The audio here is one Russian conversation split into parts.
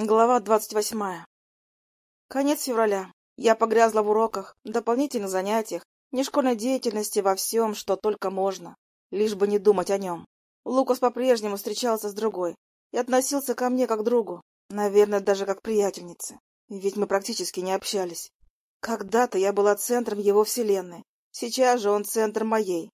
Глава двадцать восьмая. Конец февраля. Я погрязла в уроках, дополнительных занятиях, нешкольной деятельности во всем, что только можно, лишь бы не думать о нем. Лукас по-прежнему встречался с другой и относился ко мне как другу, наверное, даже как приятельнице, ведь мы практически не общались. Когда-то я была центром его вселенной, сейчас же он центр моей.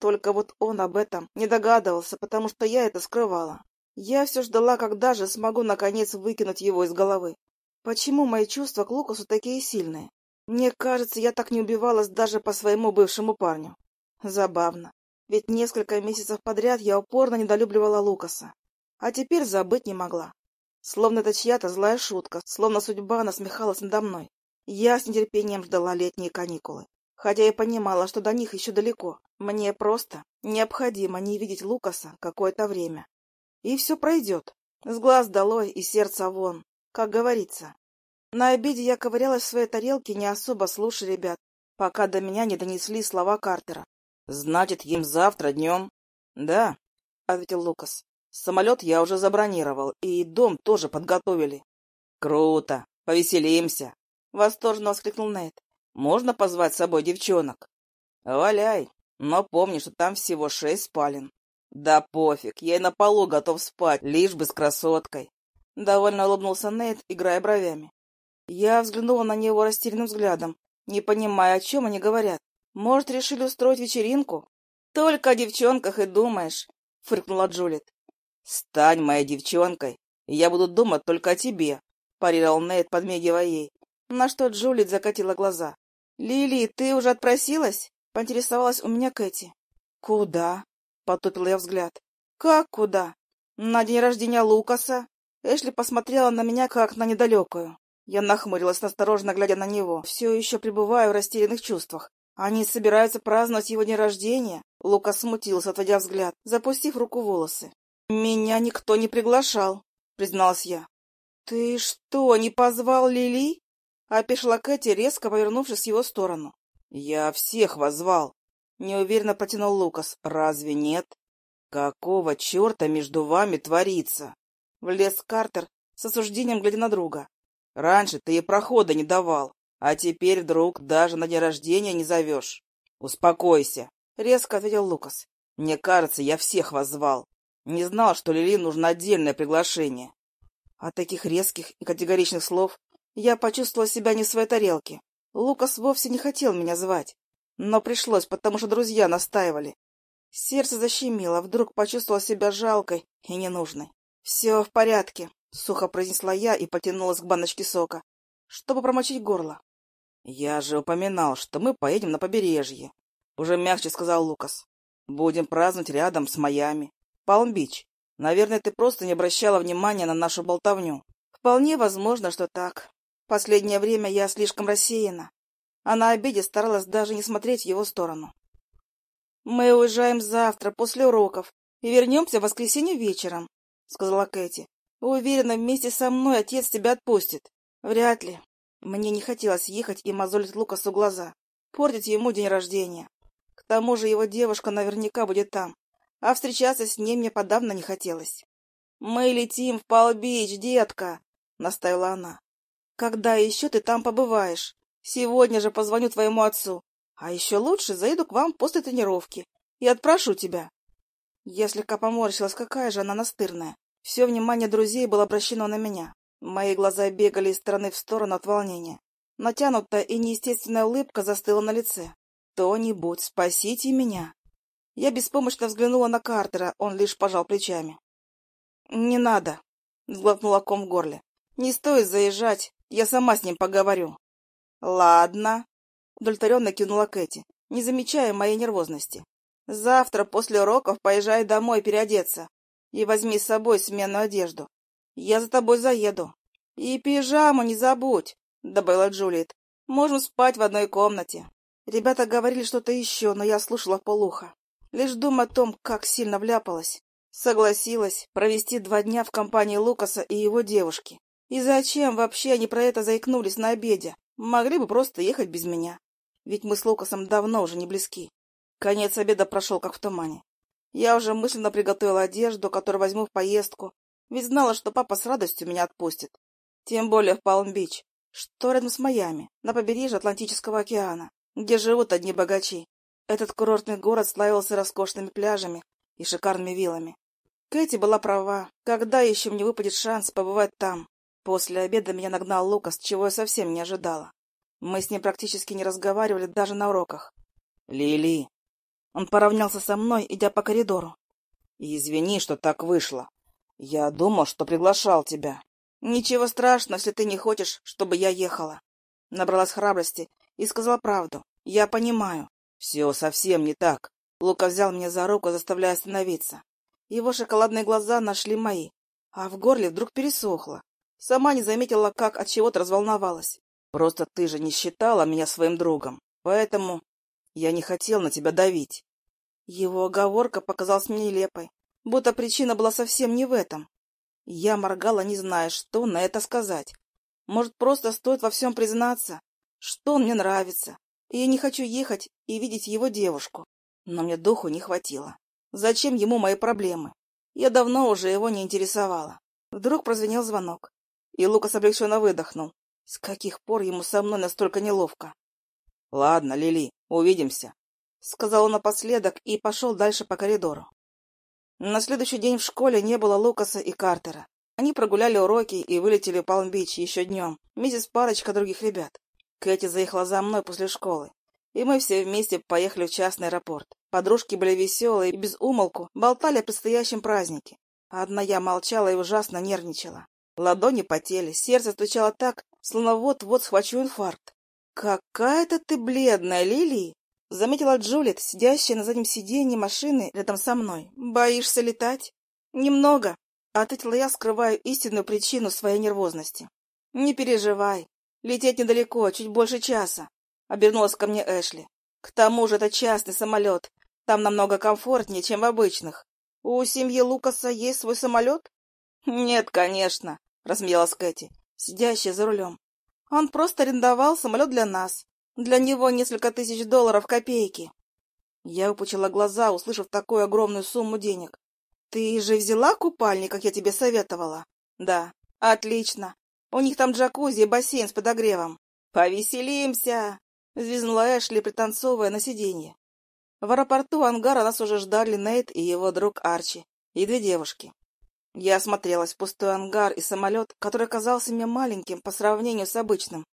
Только вот он об этом не догадывался, потому что я это скрывала. Я все ждала, когда же смогу наконец выкинуть его из головы. Почему мои чувства к Лукасу такие сильные? Мне кажется, я так не убивалась даже по своему бывшему парню. Забавно. Ведь несколько месяцев подряд я упорно недолюбливала Лукаса. А теперь забыть не могла. Словно это чья-то злая шутка, словно судьба насмехалась надо мной. Я с нетерпением ждала летние каникулы. Хотя и понимала, что до них еще далеко. Мне просто необходимо не видеть Лукаса какое-то время. И все пройдет. С глаз долой и сердца вон, как говорится. На обеде я ковырялась в своей тарелке, не особо слушая ребят, пока до меня не донесли слова Картера. — Значит, им завтра днем? — Да, — ответил Лукас. — Самолет я уже забронировал, и дом тоже подготовили. — Круто! Повеселимся! — восторженно воскликнул Нейт. — Можно позвать с собой девчонок? — Валяй, но помни, что там всего шесть спален. Да пофиг, я и на полу готов спать, лишь бы с красоткой. Довольно улыбнулся Нейт, играя бровями. Я взглянула на него растерянным взглядом, не понимая, о чем они говорят. Может, решили устроить вечеринку? Только о девчонках и думаешь, фыркнула Джулит. Стань моей девчонкой, и я буду думать только о тебе, парировал Нейт, подмигивая ей. На что Джулит закатила глаза. Лили, ты уже отпросилась? Поинтересовалась у меня Кэти. Куда? Потупила я взгляд. «Как куда? На день рождения Лукаса?» Эшли посмотрела на меня, как на недалекую. Я нахмурилась, осторожно глядя на него, все еще пребывая в растерянных чувствах. Они собираются праздновать его день рождения? Лукас смутился, отводя взгляд, запустив руку в волосы. «Меня никто не приглашал», — призналась я. «Ты что, не позвал Лили?» — опешила Кэти, резко повернувшись в его сторону. «Я всех вас звал», Неуверенно протянул Лукас. Разве нет? Какого черта между вами творится? Влез Картер с осуждением, глядя на друга. Раньше ты ей прохода не давал, а теперь вдруг даже на день рождения не зовешь. Успокойся, резко ответил Лукас. Мне кажется, я всех вас звал. Не знал, что Лили нужно отдельное приглашение. От таких резких и категоричных слов я почувствовала себя не в своей тарелке. Лукас вовсе не хотел меня звать. Но пришлось, потому что друзья настаивали. Сердце защемило, вдруг почувствовала себя жалкой и ненужной. — Все в порядке, — сухо произнесла я и потянулась к баночке сока, чтобы промочить горло. — Я же упоминал, что мы поедем на побережье, — уже мягче сказал Лукас. — Будем праздновать рядом с Майами. Палм-Бич. Наверное, ты просто не обращала внимания на нашу болтовню. Вполне возможно, что так. Последнее время я слишком рассеяна а на обеде старалась даже не смотреть в его сторону. «Мы уезжаем завтра, после уроков, и вернемся в воскресенье вечером», — сказала Кэти. «Уверена, вместе со мной отец тебя отпустит». «Вряд ли. Мне не хотелось ехать и мозолить Лукасу глаза, портить ему день рождения. К тому же его девушка наверняка будет там, а встречаться с ней мне подавно не хотелось». «Мы летим в Палбич, детка», — наставила она. «Когда еще ты там побываешь?» Сегодня же позвоню твоему отцу. А еще лучше заеду к вам после тренировки и отпрошу тебя. Я слегка поморщилась, какая же она настырная. Все внимание друзей было обращено на меня. Мои глаза бегали из стороны в сторону от волнения. Натянутая и неестественная улыбка застыла на лице. «Кто-нибудь, спасите меня!» Я беспомощно взглянула на Картера, он лишь пожал плечами. «Не надо», — сглотнула ком в горле. «Не стоит заезжать, я сама с ним поговорю». «Ладно», — удовлетворенно кивнула Кэти, не замечая моей нервозности. «Завтра после уроков поезжай домой переодеться и возьми с собой сменную одежду. Я за тобой заеду. И пижаму не забудь», — добавила Джулиет. «Можем спать в одной комнате». Ребята говорили что-то еще, но я слушала полуха. Лишь думая о том, как сильно вляпалась. Согласилась провести два дня в компании Лукаса и его девушки. И зачем вообще они про это заикнулись на обеде? Могли бы просто ехать без меня, ведь мы с Лукасом давно уже не близки. Конец обеда прошел как в тумане. Я уже мысленно приготовила одежду, которую возьму в поездку, ведь знала, что папа с радостью меня отпустит. Тем более в Палм-Бич, что рядом с Майами, на побережье Атлантического океана, где живут одни богачи. Этот курортный город славился роскошными пляжами и шикарными виллами. Кэти была права. Когда еще мне выпадет шанс побывать там? После обеда меня нагнал Лукас, чего я совсем не ожидала. Мы с ним практически не разговаривали даже на уроках. «Лили!» Он поравнялся со мной, идя по коридору. «Извини, что так вышло. Я думал, что приглашал тебя». «Ничего страшного, если ты не хочешь, чтобы я ехала». Набралась храбрости и сказала правду. «Я понимаю». «Все совсем не так». Лука взял меня за руку, заставляя остановиться. Его шоколадные глаза нашли мои, а в горле вдруг пересохло. Сама не заметила, как от чего-то разволновалась. «Просто ты же не считала меня своим другом, поэтому я не хотел на тебя давить». Его оговорка показалась мне нелепой, будто причина была совсем не в этом. Я моргала, не зная, что на это сказать. Может, просто стоит во всем признаться, что он мне нравится, и я не хочу ехать и видеть его девушку. Но мне духу не хватило. Зачем ему мои проблемы? Я давно уже его не интересовала. Вдруг прозвенел звонок, и Лукас облегченно выдохнул. С каких пор ему со мной настолько неловко? — Ладно, Лили, увидимся, — сказал он напоследок и пошел дальше по коридору. На следующий день в школе не было Лукаса и Картера. Они прогуляли уроки и вылетели в Палм-Бич еще днем, вместе с парочкой других ребят. Кэти заехала за мной после школы, и мы все вместе поехали в частный аэропорт. Подружки были веселые и без умолку болтали о предстоящем празднике. Одна я молчала и ужасно нервничала. Ладони потели, сердце стучало так, словно вот-вот схвачу инфаркт. «Какая-то ты бледная, Лили!» — заметила Джулит, сидящая на заднем сиденье машины рядом со мной. «Боишься летать?» «Немного», — ответила я, скрывая истинную причину своей нервозности. «Не переживай. Лететь недалеко, чуть больше часа», — обернулась ко мне Эшли. «К тому же это частный самолет, там намного комфортнее, чем в обычных. У семьи Лукаса есть свой самолет? Нет, конечно, рассмеялась Кэти, сидящая за рулем. Он просто арендовал самолет для нас. Для него несколько тысяч долларов копейки. Я упучила глаза, услышав такую огромную сумму денег. Ты же взяла купальник, как я тебе советовала? Да. Отлично. У них там джакузи и бассейн с подогревом. Повеселимся! Взвизгнула Эшли, пританцовывая на сиденье. В аэропорту ангара нас уже ждали Нейт и его друг Арчи, и две девушки. Я осмотрелась в пустой ангар и самолет, который казался мне маленьким по сравнению с обычным.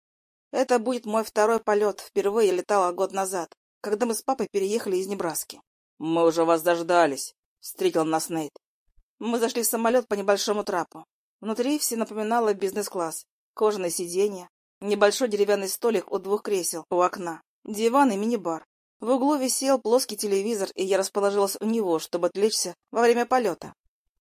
Это будет мой второй полет, впервые летала год назад, когда мы с папой переехали из Небраски. — Мы уже вас дождались, — встретил нас Нейт. Мы зашли в самолет по небольшому трапу. Внутри все напоминало бизнес-класс. Кожаное сиденье, небольшой деревянный столик у двух кресел у окна, диван и мини-бар. В углу висел плоский телевизор, и я расположилась у него, чтобы отвлечься во время полета.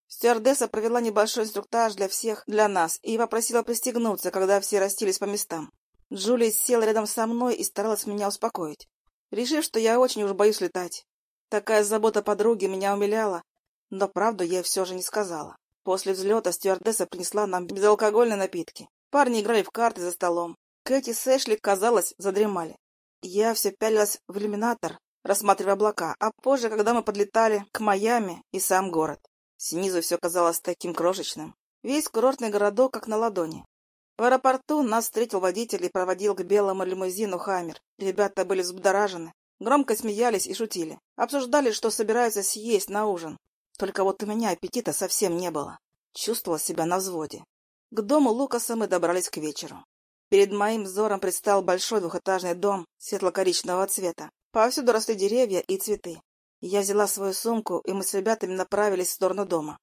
Стюардесса провела небольшой инструктаж для всех, для нас, и попросила пристегнуться, когда все расстились по местам. Джулия села рядом со мной и старалась меня успокоить, решив, что я очень уж боюсь летать. Такая забота подруги меня умиляла, но правду я все же не сказала. После взлета стюардесса принесла нам безалкогольные напитки. Парни играли в карты за столом. Кэти с Эшли, казалось, задремали. Я все пялилась в иллюминатор, рассматривая облака, а позже, когда мы подлетали к Майами и сам город. Снизу все казалось таким крошечным. Весь курортный городок как на ладони. В аэропорту нас встретил водитель и проводил к белому лимузину «Хаммер». Ребята были взбудоражены, громко смеялись и шутили. Обсуждали, что собираются съесть на ужин. Только вот у меня аппетита совсем не было. Чувствовала себя на взводе. К дому Лукаса мы добрались к вечеру. Перед моим взором предстал большой двухэтажный дом светло-коричневого цвета. Повсюду росли деревья и цветы. Я взяла свою сумку, и мы с ребятами направились в сторону дома.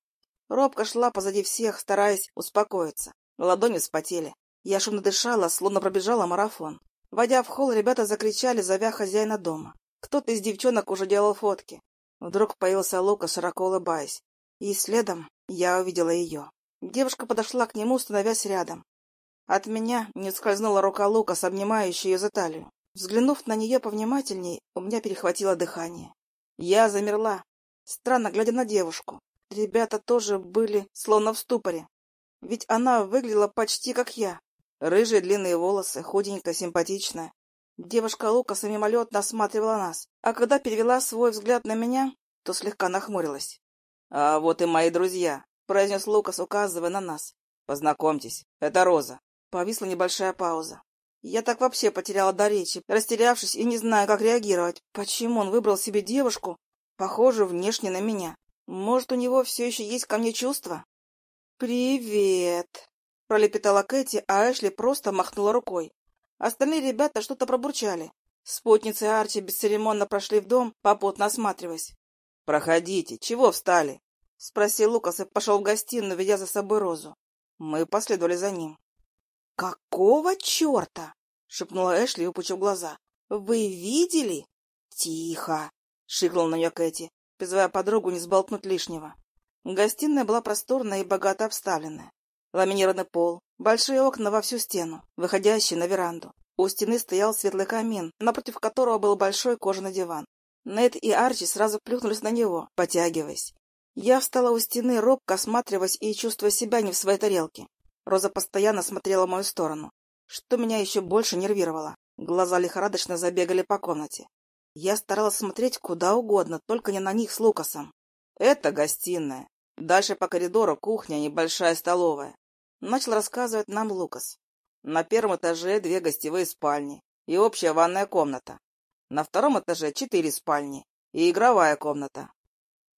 Робка шла позади всех, стараясь успокоиться. Ладони вспотели. Я шумно дышала, словно пробежала марафон. Войдя в холл, ребята закричали, зовя хозяина дома. Кто-то из девчонок уже делал фотки. Вдруг появился Лука, широко улыбаясь. И следом я увидела ее. Девушка подошла к нему, становясь рядом. От меня не скользнула рука Лукас, обнимающая ее за талию. Взглянув на нее повнимательней, у меня перехватило дыхание. Я замерла, странно глядя на девушку. Ребята тоже были словно в ступоре. Ведь она выглядела почти как я. Рыжие длинные волосы, худенькая, симпатичная. Девушка Лукаса мимолетно осматривала нас, а когда перевела свой взгляд на меня, то слегка нахмурилась. — А вот и мои друзья, — произнес Лукас, указывая на нас. Познакомьтесь, это Роза. Повисла небольшая пауза. Я так вообще потеряла до речи, растерявшись и не знаю, как реагировать. Почему он выбрал себе девушку, похожую внешне на меня? Может, у него все еще есть ко мне чувства? «Привет!» — пролепетала Кэти, а Эшли просто махнула рукой. Остальные ребята что-то пробурчали. Спутницы Арчи бесцеремонно прошли в дом, попутно осматриваясь. «Проходите, чего встали?» — спросил Лукас и пошел в гостиную, ведя за собой Розу. Мы последовали за ним. «Какого черта?» — шепнула Эшли, упучив глаза. «Вы видели?» «Тихо!» — шикнул на нее Кэти, призывая подругу не сболтнуть лишнего. Гостиная была просторная и богато обставленная. Ламинированный пол, большие окна во всю стену, выходящие на веранду. У стены стоял светлый камин, напротив которого был большой кожаный диван. Нед и Арчи сразу плюхнулись на него, потягиваясь. Я встала у стены, робко осматриваясь и чувствуя себя не в своей тарелке. Роза постоянно смотрела в мою сторону, что меня еще больше нервировало. Глаза лихорадочно забегали по комнате. Я старалась смотреть куда угодно, только не на них с Лукасом. «Это гостиная. Дальше по коридору кухня, небольшая столовая», — начал рассказывать нам Лукас. «На первом этаже две гостевые спальни и общая ванная комната. На втором этаже четыре спальни и игровая комната.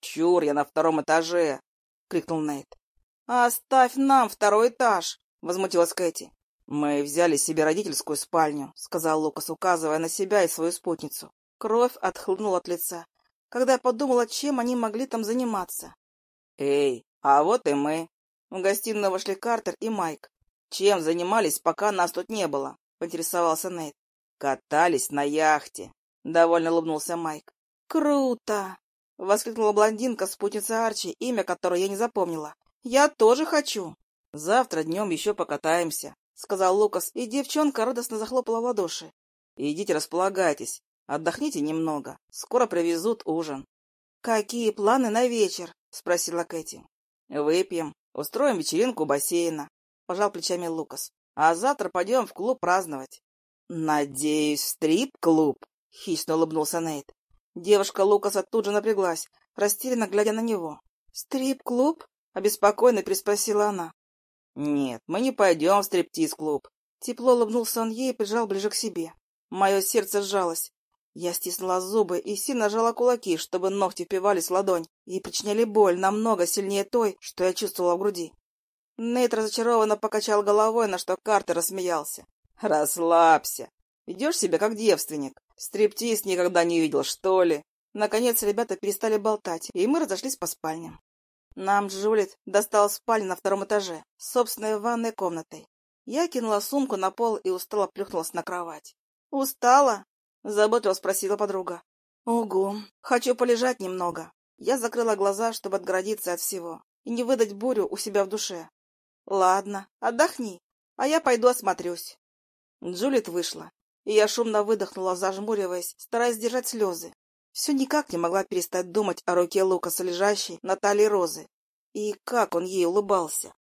«Чур, я на втором этаже!» — крикнул Нейт. «Оставь нам второй этаж!» — возмутилась Кэти. «Мы взяли себе родительскую спальню», — сказал Лукас, указывая на себя и свою спутницу. Кровь отхлынула от лица, когда я подумала, чем они могли там заниматься. «Эй, а вот и мы!» В гостиную вошли Картер и Майк. «Чем занимались, пока нас тут не было?» — поинтересовался Нейт. «Катались на яхте», — довольно улыбнулся Майк. «Круто!» — воскликнула блондинка, спутница Арчи, имя которой я не запомнила. «Я тоже хочу!» «Завтра днем еще покатаемся», — сказал Лукас, и девчонка радостно захлопала в ладоши. «Идите располагайтесь, отдохните немного, скоро привезут ужин». «Какие планы на вечер?» — спросила Кэти. «Выпьем, устроим вечеринку у бассейна», — пожал плечами Лукас. «А завтра пойдем в клуб праздновать». «Надеюсь, стрип-клуб?» — хищно улыбнулся Нейт. Девушка Лукаса тут же напряглась, растерянно глядя на него. «Стрип-клуб?» — обеспокоенно приспросила она. «Нет, мы не пойдем в стриптиз-клуб». Тепло улыбнулся он ей и прижал ближе к себе. Мое сердце сжалось. Я стиснула зубы и сильно жала кулаки, чтобы ногти впивались в ладонь и причиняли боль намного сильнее той, что я чувствовала в груди. Нейт разочарованно покачал головой, на что Картер рассмеялся. «Расслабься. Идешь себе как девственник. Стриптиз никогда не видел, что ли?» Наконец ребята перестали болтать, и мы разошлись по спальням. Нам Джулит достал спальню на втором этаже, собственной ванной комнатой. Я кинула сумку на пол и устало плюхнулась на кровать. «Устала?» — заботливо спросила подруга. «Угу. Хочу полежать немного». Я закрыла глаза, чтобы отгородиться от всего и не выдать бурю у себя в душе. «Ладно, отдохни, а я пойду осмотрюсь». Джулит вышла, и я шумно выдохнула, зажмуриваясь, стараясь сдержать слезы. Все никак не могла перестать думать о руке Лукаса, лежащей на талии Розы, и как он ей улыбался.